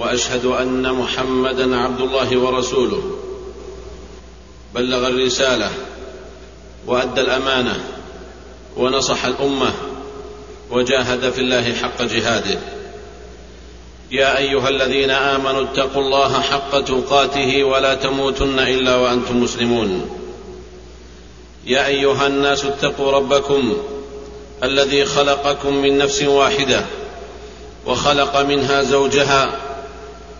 وأشهد أن محمدا عبد الله ورسوله. بلغ الرسالة وأدى الأمانة ونصح الأمة وجاهد في الله حق جهاده. يا أيها الذين آمنوا اتقوا الله حق تقاته ولا تموتن إلا وأنتم مسلمون. يا أيها الناس اتقوا ربكم الذي خلقكم من نفس واحدة وخلق منها زوجها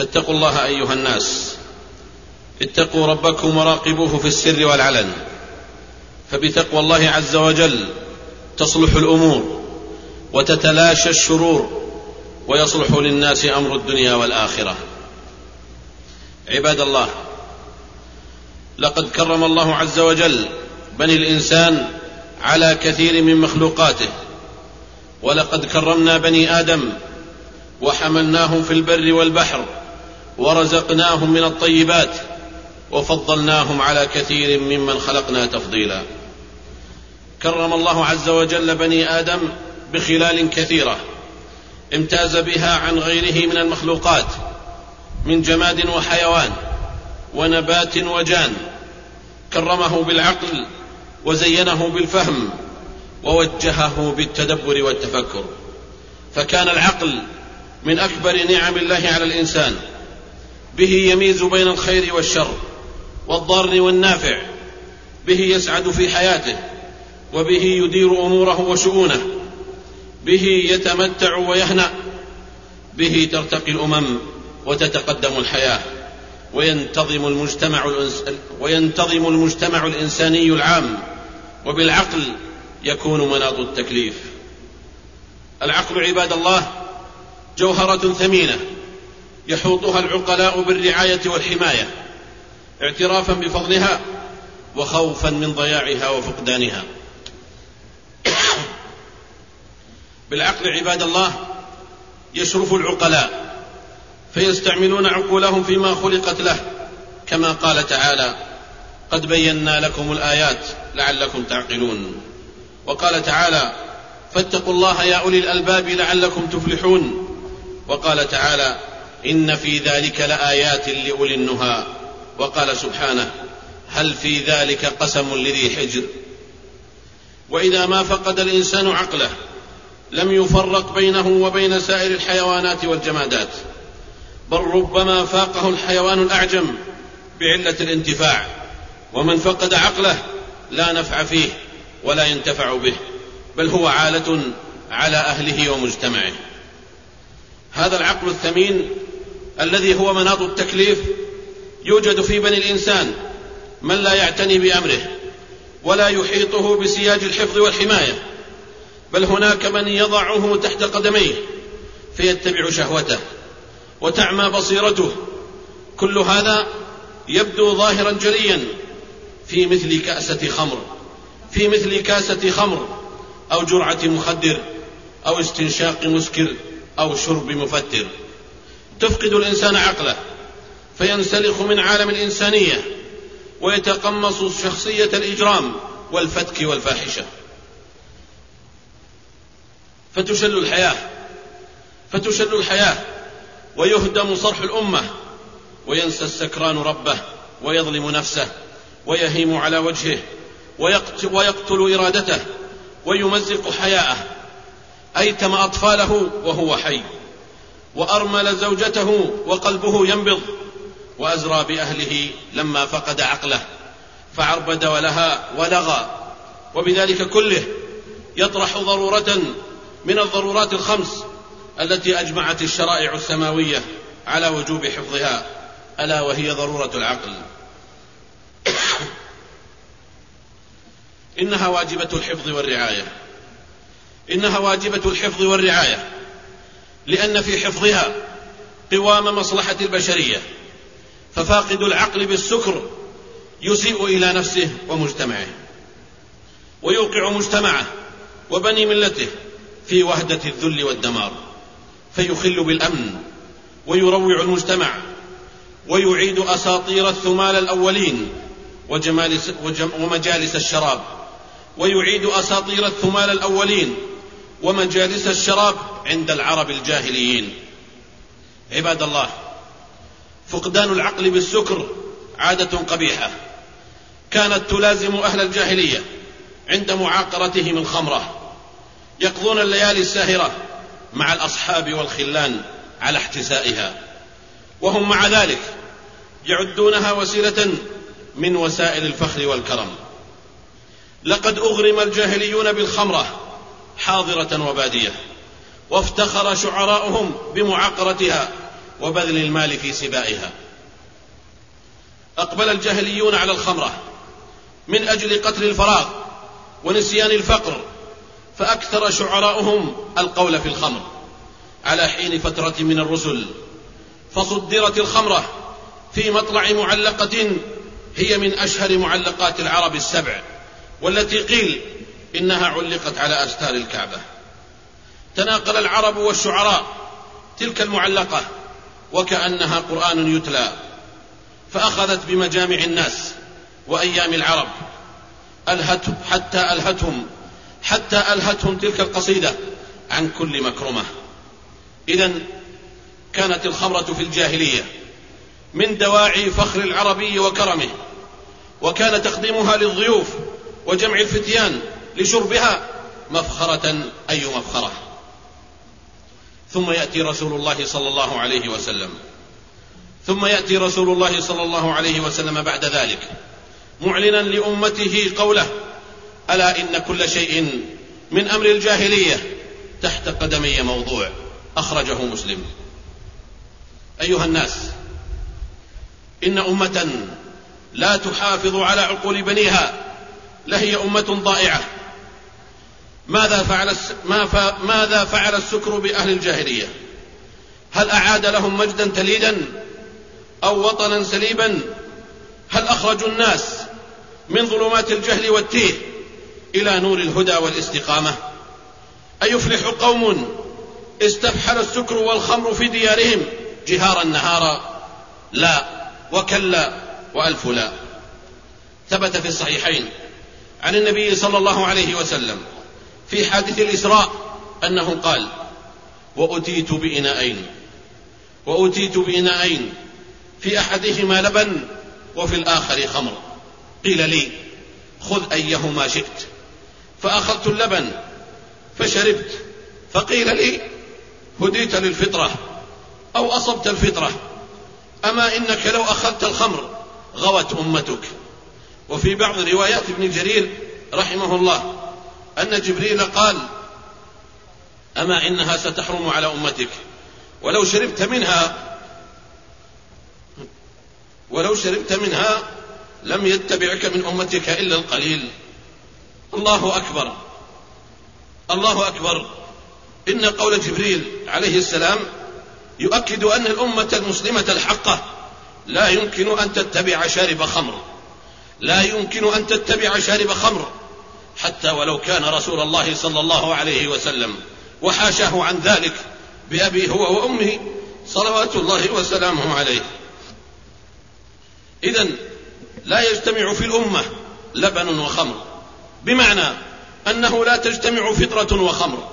فاتقوا الله أيها الناس. اتقوا ربكم وراقبوه في السر والعلن. فبتقوى الله عز وجل تصلح الأمور وتتلاشى الشرور ويصلح للناس أمر الدنيا والآخرة. عباد الله لقد كرم الله عز وجل بني الإنسان على كثير من مخلوقاته. ولقد كرمنا بني آدم وحملناهم في البر والبحر ورزقناهم من الطيبات وفضلناهم على كثير ممن خلقنا تفضيلا. كرم الله عز وجل بني آدم بخلال كثيرة امتاز بها عن غيره من المخلوقات من جماد وحيوان ونبات وجان. كرمه بالعقل وزينه بالفهم ووجهه بالتدبر والتفكر. فكان العقل من أكبر نعم الله على الإنسان. به يميز بين الخير والشر والضار والنافع به يسعد في حياته وبه يدير أموره وشؤونه به يتمتع ويهنأ به ترتقي الأمم وتتقدم الحياة وينتظم المجتمع وينتظم المجتمع الإنساني العام وبالعقل يكون مناط التكليف. العقل عباد الله جوهرة ثمينة يحوطها العقلاء بالرعاية والحماية اعترافا بفضلها وخوفا من ضياعها وفقدانها. بالعقل عباد الله يشرف العقلاء فيستعملون عقولهم فيما خلقت له. كما قال تعالى قد بينا لكم الآيات لعلكم تعقلون وقال تعالى فاتقوا الله يا أولي الألباب لعلكم تفلحون وقال تعالى إن في ذلك لآيات لأولي النهى. وقال سبحانه هل في ذلك قسم لذي حجر؟ وإذا ما فقد الإنسان عقله لم يفرق بينه وبين سائر الحيوانات والجمادات. بل ربما فاقه الحيوان الأعجم بعلة الانتفاع. ومن فقد عقله لا نفع فيه ولا ينتفع به بل هو عالة على أهله ومجتمعه. هذا العقل الثمين الذي هو مناط التكليف يوجد في بني الإنسان من لا يعتني بأمره ولا يحيطه بسياج الحفظ والحماية بل هناك من يضعه تحت قدميه فيتبع شهوته وتعمى بصيرته. كل هذا يبدو ظاهرا جليا في مثل كأسة خمر في مثل كأسة خمر أو جرعة مخدر أو استنشاق مسكر أو شرب مفتر تفقد الإنسان عقله فينسلخ من عالم الإنسانية ويتقمص شخصية الإجرام والفتك والفاحشة. فتشل الحياة فتشل الحياة ويهدم صرح الأمة وينسى السكران ربه ويظلم نفسه ويهيم على وجهه ويقتل, إرادته ويمزق حياءه. أيتم أطفاله وهو حي. وأرمل زوجته وقلبه ينبض وأزرى بأهله لما فقد عقله فعربد ولها ولغى وبذلك كله يطرح ضرورة من الضرورات الخمس التي أجمعت الشرائع السماوية على وجوب حفظها ألا وهي ضرورة العقل. إنها واجبة الحفظ والرعاية. إنها واجبة الحفظ والرعاية. لأن في حفظها قوام مصلحة البشرية ففاقد العقل بالسكر يسيء إلى نفسه ومجتمعه ويوقع مجتمعه وبني ملته في وهدة الذل والدمار فيخل بالأمن ويروع المجتمع ويعيد أساطير الثمال الأولين وجمالس ومجالس الشراب ويعيد أساطير الثمال الأولين ومجالس الشراب عند العرب الجاهليين. عباد الله فقدان العقل بالسكر عادة قبيحة. كانت تلازم أهل الجاهلية عند معاقرتهم الخمرة. يقضون الليالي الساهرة مع الأصحاب والخلان على احتسائها. وهم مع ذلك يعدونها وسيلة من وسائل الفخر والكرم. لقد أغرم الجاهليون بالخمرة حاضرة وبادية وافتخر شعراؤهم بمعاقرتها وبذل المال في سبائها. أقبل الجاهليون على الخمرة من أجل قتل الفراغ ونسيان الفقر فأكثر شعراؤهم القول في الخمر. على حين فترة من الرسل فصدرت الخمرة في مطلع معلقة هي من أشهر معلقات العرب السبع والتي قيل إنها علقت على أستار الكعبة. تناقل العرب والشعراء تلك المعلقة وكأنها قرآن يتلى فأخذت بمجامع الناس وأيام العرب. ألهت حتى ألهتهم حتى ألهتهم تلك القصيدة عن كل مكرمة. إذا كانت الخمرة في الجاهلية من دواعي فخر العربي وكرمه وكان تقديمها للضيوف وجمع الفتيان لشربها مفخرة أي مفخرة. ثم يأتي رسول الله صلى الله عليه وسلم. ثم يأتي رسول الله صلى الله عليه وسلم بعد ذلك معلنا لأمته قوله ألا إن كل شيء من أمر الجاهلية تحت قدمي موضوع. أخرجه مسلم. أيها الناس إن أمة لا تحافظ على عقول بنيها لهي أمة ضائعة. ماذا فعل ما ماذا فعل السكر بأهل الجاهلية؟ هل أعاد لهم مجدا تليدا أو وطنا سليبا؟ هل أخرجوا الناس من ظلمات الجهل والتيه إلى نور الهدى والاستقامة؟ أيفلح قوم استفحل السكر والخمر في ديارهم جهارا نهارا؟ لا وكلا وألف لا ثبت في الصحيحين عن النبي صلى الله عليه وسلم في حادث الإسراء أنه قال وأتيت بإناءين وأتيت بإناءين في أحدهما لبن وفي الآخر خمر. قيل لي خذ أيهما شئت فأخذت اللبن فشربت. فقيل لي هديت للفطرة أو أصبت الفطرة أما إنك لو أخذت الخمر غوت أمتك. وفي بعض روايات ابن جرير رحمه الله أن جبريل قال أما إنها ستحرم على أمتك. ولو شربت منها ولو شربت منها لم يتبعك من أمتك إلا القليل. الله أكبر. الله أكبر. إن قول جبريل عليه السلام يؤكد أن الأمة المسلمة الحقة لا يمكن أن تتبع شارب خمر. لا يمكن أن تتبع شارب خمر. حتى ولو كان رسول الله صلى الله عليه وسلم. وحاشاه عن ذلك بأبي هو وأمه صلوات الله وسلامه عليه. إذا لا يجتمع في الأمة لبن وخمر. بمعنى أنه لا تجتمع فطرة وخمر.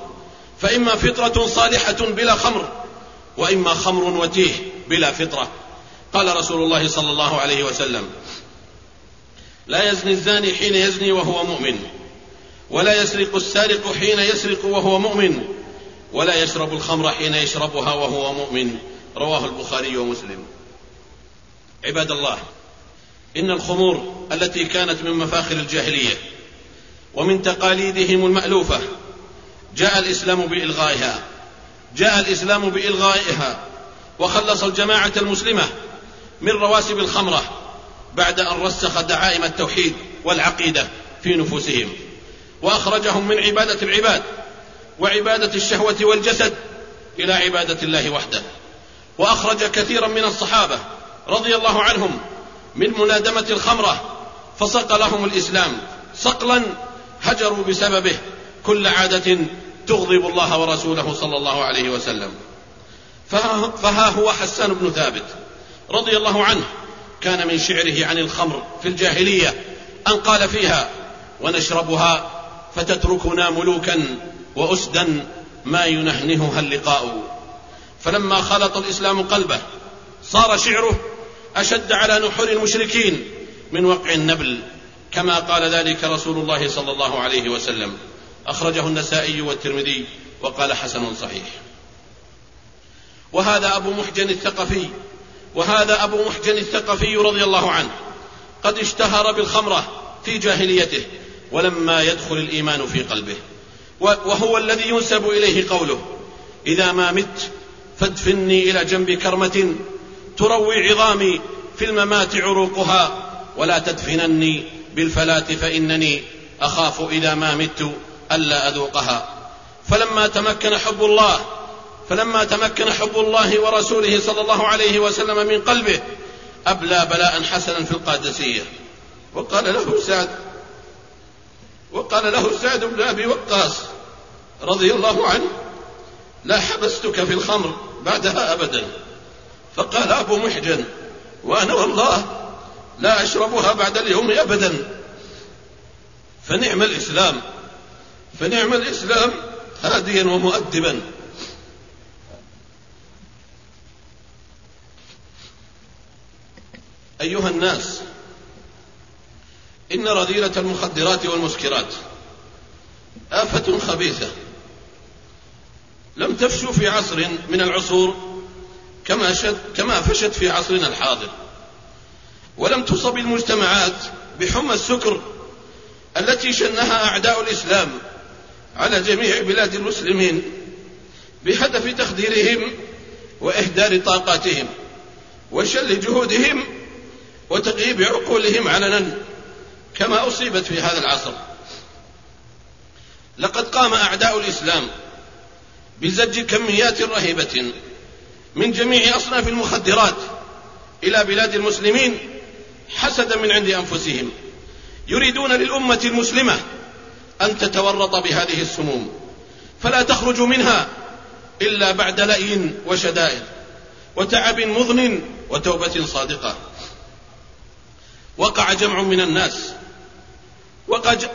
فإما فطرة صالحة بلا خمر وإما خمر وتيه بلا فطرة. قال رسول الله صلى الله عليه وسلم لا يزني الزاني حين يزني وهو مؤمن. ولا يسرق السارق حين يسرق وهو مؤمن ولا يشرب الخمر حين يشربها وهو مؤمن. رواه البخاري ومسلم. عباد الله إن الخمور التي كانت من مفاخر الجاهلية ومن تقاليدهم المألوفة جاء الإسلام بإلغائها. جاء الإسلام بإلغائها. وخلص الجماعة المسلمة من رواسب الخمرة بعد أن رسخ دعائم التوحيد والعقيدة في نفوسهم. وأخرجهم من عبادة العباد وعبادة الشهوة والجسد إلى عبادة الله وحده. وأخرج كثيرا من الصحابة رضي الله عنهم من منادمة الخمرة فصق لهم الإسلام صقلا هجروا بسببه كل عادة تغضب الله ورسوله صلى الله عليه وسلم. فها هو حسان بن ثابت رضي الله عنه كان من شعره عن الخمر في الجاهلية أن قال فيها ونشربها فتتركنا ملوكا وأسدا ما ينهنهها اللقاء. فلما خلط الإسلام قلبه صار شعره أشد على نحور المشركين من وقع النبل كما قال ذلك رسول الله صلى الله عليه وسلم. أخرجه النسائي والترمذي وقال حسن صحيح. وهذا أبو محجن الثقفي وهذا أبو محجن الثقفي رضي الله عنه قد اشتهر بالخمرة في جاهليته. ولما يدخل الإيمان في قلبه. وهو الذي ينسب إليه قوله إذا ما مت فادفني إلى جنب كرمة تروي عظامي في الممات عروقها ولا تدفنني بالفلاة فإنني أخاف إذا ما مت ألا أذوقها. فلما تمكن حب الله فلما تمكن حب الله ورسوله صلى الله عليه وسلم من قلبه أبلى بلاء حسنا في القادسية. وقال له سعد وقال له سعد بن أبي وقاص رضي الله عنه لا حبستك في الخمر بعدها أبدا. فقال أبو محجن وأنا والله لا أشربها بعد اليوم أبدا. فنعم الإسلام فنعم الإسلام هاديا ومؤدبا. أيها الناس إن رذيلة المخدرات والمسكرات آفة خبيثة. لم تفشو في عصر من العصور كما, شد كما فشت في عصرنا الحاضر. ولم تصب المجتمعات بحمى السكر التي شنها أعداء الإسلام على جميع بلاد المسلمين بهدف تخديرهم وإهدار طاقاتهم وشل جهودهم وتغييب عقولهم علنا كما أصيبت في هذا العصر. لقد قام أعداء الإسلام بزج كميات رهيبة من جميع أصناف المخدرات إلى بلاد المسلمين حسدا من عند أنفسهم يريدون للأمة المسلمة أن تتورط بهذه السموم. فلا تخرج منها إلا بعد لأي وشدائد وتعب مضن وتوبة صادقة. وقع جمع من الناس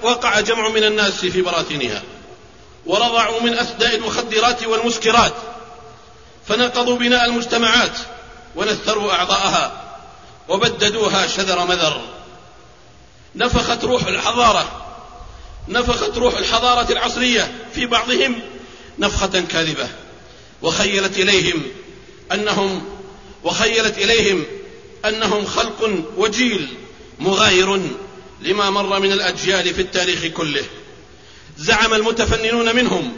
وقع جمع من الناس في براثنها ورضعوا من أثداء المخدرات والمسكرات فنقضوا بناء المجتمعات ونثروا أعضاءها وبددوها شذر مذر. نفخت روح الحضارة نفخت روح الحضارة العصرية في بعضهم نفخة كاذبة وخيلت إليهم أنهم وخيلت إليهم أنهم خلق وجيل مغاير لما مر من الأجيال في التاريخ كله. زعم المتفننون منهم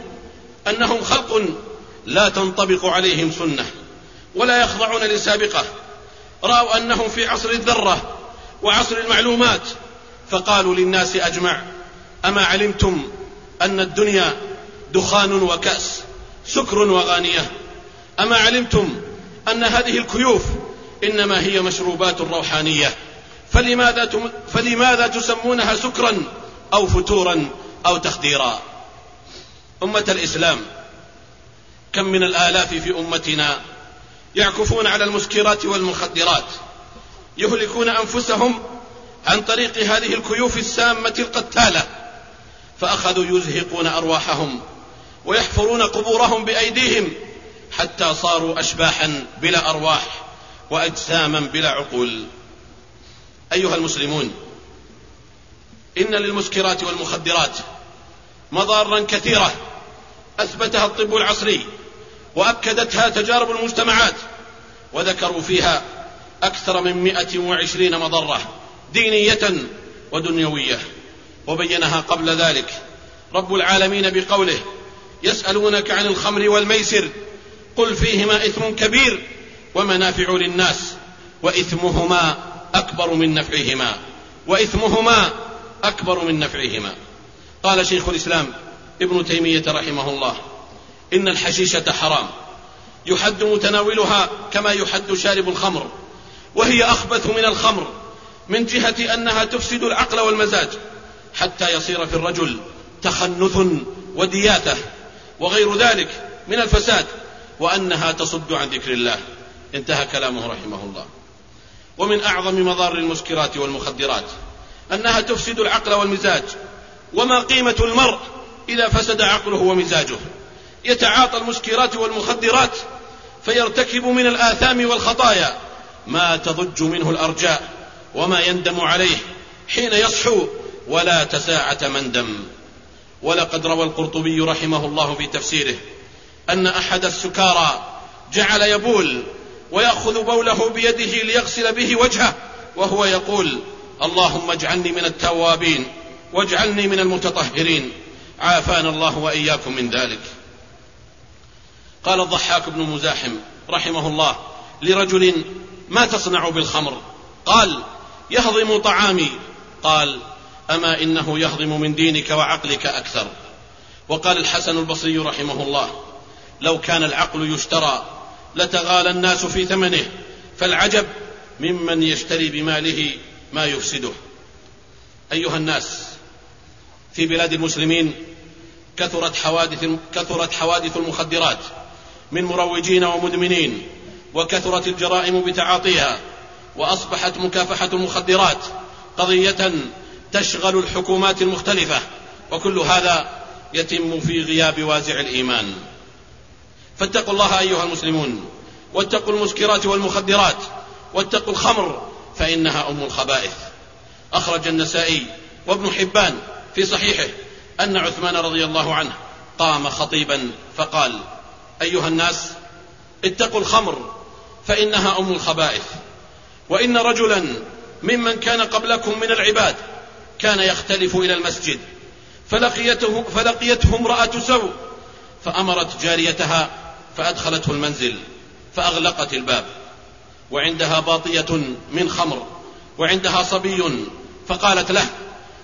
أنهم خلق لا تنطبق عليهم سنة ولا يخضعون لسابقة. رأوا أنهم في عصر الذرة وعصر المعلومات فقالوا للناس أجمع أما علمتم أن الدنيا دخان وكأس سكر وغانية؟ أما علمتم أن هذه الكيوف إنما هي مشروبات روحانية؟ فلماذا, تم فلماذا تسمونها سكرا أو فتورا أو تخديرا؟ أمة الإسلام كم من الآلاف في أمتنا يعكفون على المسكرات والمخدرات يهلكون أنفسهم عن طريق هذه الكيوف السامة القتالة فأخذوا يزهقون أرواحهم ويحفرون قبورهم بأيديهم حتى صاروا أشباحا بلا أرواح وأجساما بلا عقول. أيها المسلمون إن للمسكرات والمخدرات مضارا كثيرة أثبتها الطب العصري وأكدتها تجارب المجتمعات وذكروا فيها أكثر من مئة وعشرين مضرة دينية ودنيوية وبينها قبل ذلك رب العالمين بقوله يسألونك عن الخمر والميسر قل فيهما إثم كبير ومنافع للناس وإثمهما أكبر من نفعهما وإثمهما أكبر من نفعهما. قال شيخ الإسلام ابن تيمية رحمه الله إن الحشيشة حرام يحد متناولها كما يحد شارب الخمر وهي أخبث من الخمر من جهة أنها تفسد العقل والمزاج حتى يصير في الرجل تخنث ودياثة وغير ذلك من الفساد وأنها تصد عن ذكر الله. انتهى كلامه رحمه الله. ومن أعظم مضار المسكرات والمخدرات أنها تفسد العقل والمزاج وما قيمة المرء إذا فسد عقله ومزاجه. يتعاطى المسكرات والمخدرات فيرتكب من الآثام والخطايا ما تضج منه الأرجاء وما يندم عليه حين يصحو ولا تساعة مندم ولقد روى القرطبي رحمه الله في تفسيره أن أحد السكارى جعل يبول ويأخذ بوله بيده ليغسل به وجهه وهو يقول اللهم اجعلني من التوابين واجعلني من المتطهرين عافانا الله وإياكم من ذلك. قال الضحاك بن مزاحم رحمه الله لرجل ما تصنع بالخمر؟ قال يهضم طعامي. قال أما إنه يهضم من دينك وعقلك أكثر. وقال الحسن البصري رحمه الله لو كان العقل يشترى لتغالى الناس في ثمنه فالعجب ممن يشتري بماله ما يفسده. أيها الناس في بلاد المسلمين كثرت حوادث كثرت حوادث المخدرات من مروجين ومدمنين وكثرت الجرائم بتعاطيها وأصبحت مكافحة المخدرات قضية تشغل الحكومات المختلفة وكل هذا يتم في غياب وازع الإيمان. فاتقوا الله أيها المسلمون واتقوا المسكرات والمخدرات واتقوا الخمر فإنها أم الخبائث. أخرج النسائي وابن حبان في صحيحه أن عثمان رضي الله عنه قام خطيبا فقال أيها الناس اتقوا الخمر فإنها أم الخبائث. وإن رجلا ممن كان قبلكم من العباد كان يختلف إلى المسجد فلقيته فلقيته امرأة سوء فأمرت جاريتها فأدخلته المنزل فأغلقت الباب وعندها باطية من خمر وعندها صبي فقالت له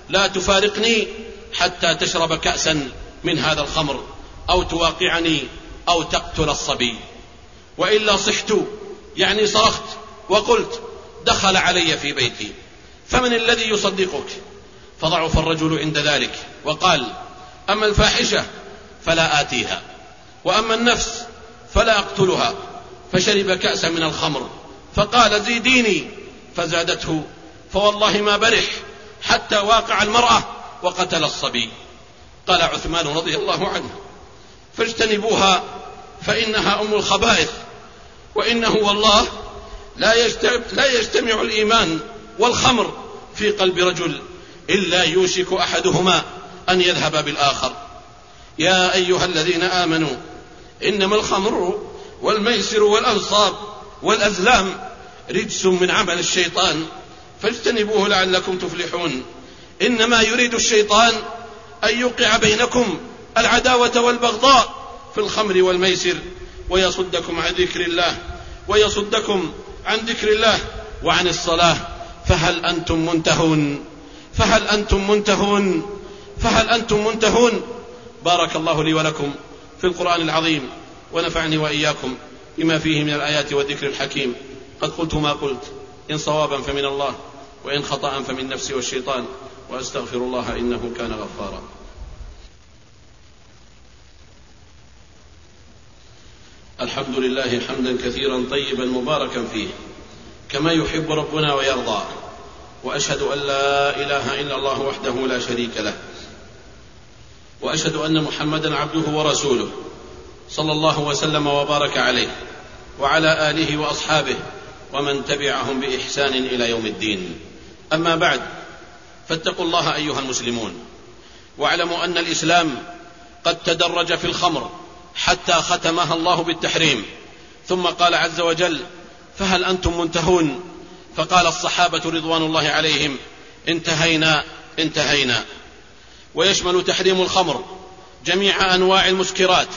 لا تفارقني حتى تشرب كاسا من هذا الخمر أو توقعني أو تقتل الصبي. وإلا صحت يعني صرخت وقلت دخل علي في بيتي فمن الذي يصدقك؟ فضعف الرجل عند ذلك وقال أما الفاحشة فلا آتيها وأما النفس فلا اقتلها فشرب كاسا من الخمر. فقال زيديني فزادته. فوالله ما برح حتى واقع المرأة وقتل الصبي. قال عثمان رضي الله عنه فاجتنبوها فإنها أم الخبائث. وإنه والله لا يجتمع, لا يجتمع الإيمان والخمر في قلب رجل إلا يوشك أحدهما أن يذهب بالآخر. يا أيها الذين آمنوا إنما الخمر والميسر والأنصاب والأزلام رجس من عمل الشيطان فاجتنبوه لعلكم تفلحون. إنما يريد الشيطان أن يوقع بينكم العداوة والبغضاء في الخمر والميسر ويصدكم عن ذكر الله ويصدكم عن ذكر الله وعن الصلاة. فهل أنتم منتهون؟ فهل أنتم منتهون؟ فهل أنتم منتهون؟ بارك الله لي ولكم. في القرآن العظيم. ونفعني وإياكم بما فيه من الآيات والذكر الحكيم. قد قلت ما قلت. إن صوابا فمن الله وإن خطأ فمن نفسي والشيطان. وأستغفر الله إنه كان غفارا. الحمد لله حمدا كثيرا طيبا مباركا فيه. كما يحب ربنا ويرضى. وأشهد أن لا إله إلا الله وحده لا شريك له. وأشهد أن محمدا عبده ورسوله صلى الله وسلم وبارك عليه وعلى آله وأصحابه ومن تبعهم بإحسان إلى يوم الدين. أما بعد فاتقوا الله أيها المسلمون. واعلموا أن الإسلام قد تدرج في الخمر حتى ختمها الله بالتحريم. ثم قال عز وجل فهل أنتم منتهون؟ فقال الصحابة رضوان الله عليهم انتهينا انتهينا. ويشمل تحريم الخمر جميع أنواع المسكرات.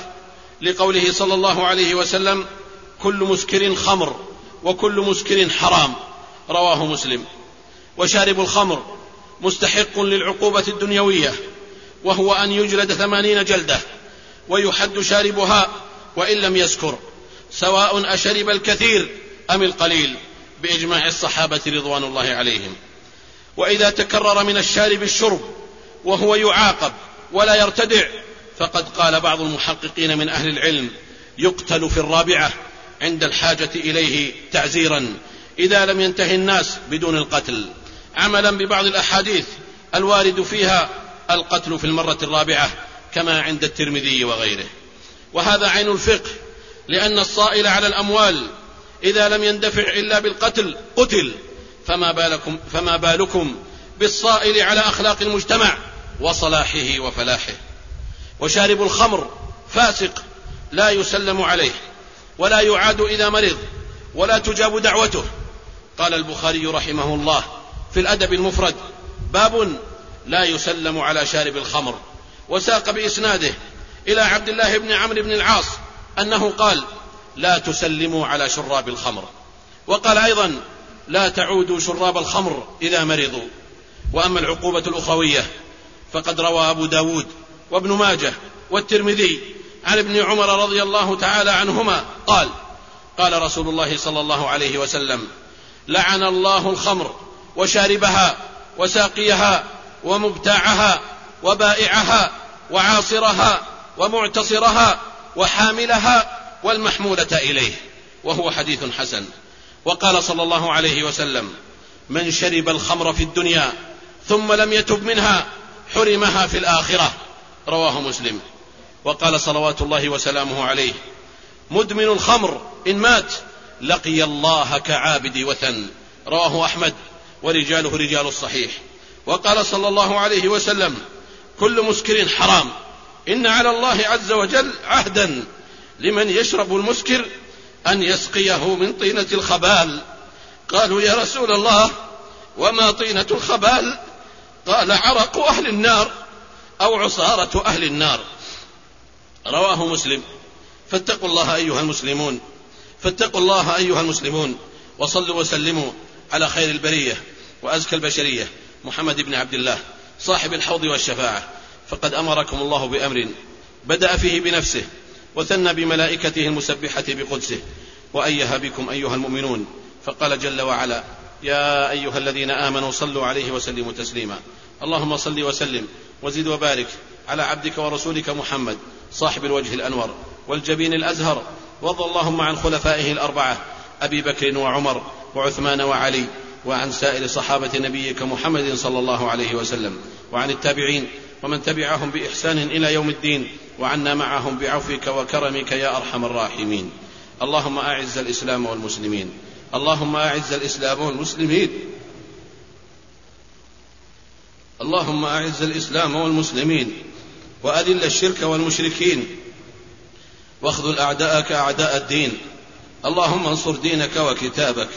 لقوله صلى الله عليه وسلم كل مسكر خمر وكل مسكر حرام. رواه مسلم. وشارب الخمر مستحق للعقوبة الدنيوية وهو أن يجلد ثمانين جلدة ويحد شاربها وإن لم يسكر سواء أشرب الكثير أم القليل بإجماع الصحابة رضوان الله عليهم. وإذا تكرر من الشارب الشرب وهو يعاقب ولا يرتدع. فقد قال بعض المحققين من أهل العلم يقتل في الرابعة عند الحاجة إليه تعزيرا. إذا لم ينتهي الناس بدون القتل. عملا ببعض الأحاديث الوارد فيها القتل في المرة الرابعة كما عند الترمذي وغيره. وهذا عين الفقه لأن الصائل على الأموال إذا لم يندفع إلا بالقتل قتل. فما بالكم, فما بالكم بالصائل على أخلاق المجتمع؟ وصلاحه وفلاحه. وشارب الخمر فاسق لا يسلم عليه ولا يعاد إذا مرض ولا تجاب دعوته. قال البخاري رحمه الله في الأدب المفرد باب لا يسلم على شارب الخمر. وساق بإسناده إلى عبد الله بن عمرو بن العاص أنه قال لا تسلموا على شراب الخمر. وقال أيضا لا تعودوا شراب الخمر إذا مرضوا. وأما العقوبة الأخوية فقد روى أبو داود وابن ماجه والترمذي عن ابن عمر رضي الله تعالى عنهما قال قال رسول الله صلى الله عليه وسلم لعن الله الخمر وشاربها وساقيها ومبتاعها وبائعها وعاصرها ومعتصرها وحاملها والمحمولة إليه وهو حديث حسن. وقال صلى الله عليه وسلم من شرب الخمر في الدنيا ثم لم يتب منها حرمها في الآخرة. رواه مسلم. وقال صلوات الله وسلامه عليه مدمن الخمر إن مات لقي الله كعابد وثن. رواه أحمد ورجاله رجال الصحيح. وقال صلى الله عليه وسلم كل مسكر حرام. إن على الله عز وجل عهدا لمن يشرب المسكر أن يسقيه من طينة الخبال. قالوا يا رسول الله وما طينة الخبال قال عرق أهل النار أو عصارة أهل النار. رواه مسلم. فاتقوا الله أيها المسلمون. فاتقوا الله أيها المسلمون. وصلوا وسلموا على خير البرية وأزكى البشرية. محمد بن عبد الله صاحب الحوض والشفاعة. فقد أمركم الله بأمر بدأ فيه بنفسه وثنى بملائكته المسبحة بقدسه. وأيها بكم أيها المؤمنون. فقال جل وعلا يا أيها الذين آمنوا صلوا عليه وسلموا تسليما. اللهم صل وسلم وزد وبارك على عبدك ورسولك محمد صاحب الوجه الأنور والجبين الأزهر. وارض اللهم عن خلفائه الأربعة أبي بكر وعمر وعثمان وعلي وعن سائر صحابة نبيك محمد صلى الله عليه وسلم. وعن التابعين ومن تبعهم بإحسان إلى يوم الدين وعنا معهم بعفوك وكرمك يا أرحم الراحمين. اللهم أعز الإسلام والمسلمين. اللهم أعز الإسلام والمسلمين. اللهم أعز الإسلام والمسلمين. وأذل الشرك والمشركين. واخذل أعداءك أعداء الدين. اللهم انصر دينك وكتابك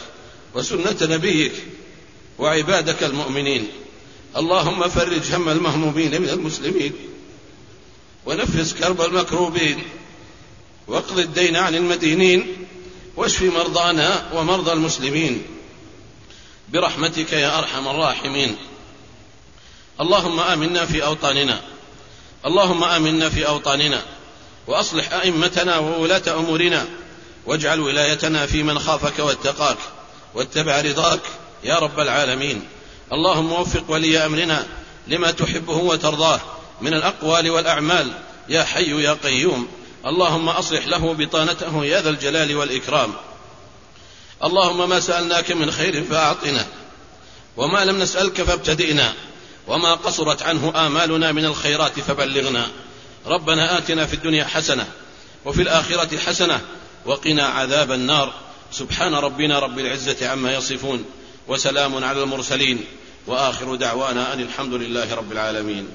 وسنة نبيك وعبادك المؤمنين. اللهم فرج هم المهمومين من المسلمين. ونفس كرب المكروبين. واقض الدين عن المدينين. واشف مرضانا ومرضى المسلمين. برحمتك يا أرحم الراحمين. اللهم آمنا في أوطاننا. اللهم آمنا في أوطاننا. وأصلح أئمتنا وولاة أمورنا. واجعل ولايتنا في من خافك واتقاك. واتبع رضاك يا رب العالمين. اللهم وفق ولي أمرنا لما تحبه وترضاه. من الأقوال والأعمال. يا حي يا قيوم. اللهم أصلح له بطانته يا ذا الجلال والإكرام. اللهم ما سألناك من خير فأعطنا وما لم نسألك فابتدئنا وما قصرت عنه آمالنا من الخيرات فبلغنا. ربنا آتنا في الدنيا حسنة وفي الآخرة حسنة وقنا عذاب النار. سبحان ربنا رب العزة عما يصفون وسلام على المرسلين وآخر دعوانا أن الحمد لله رب العالمين.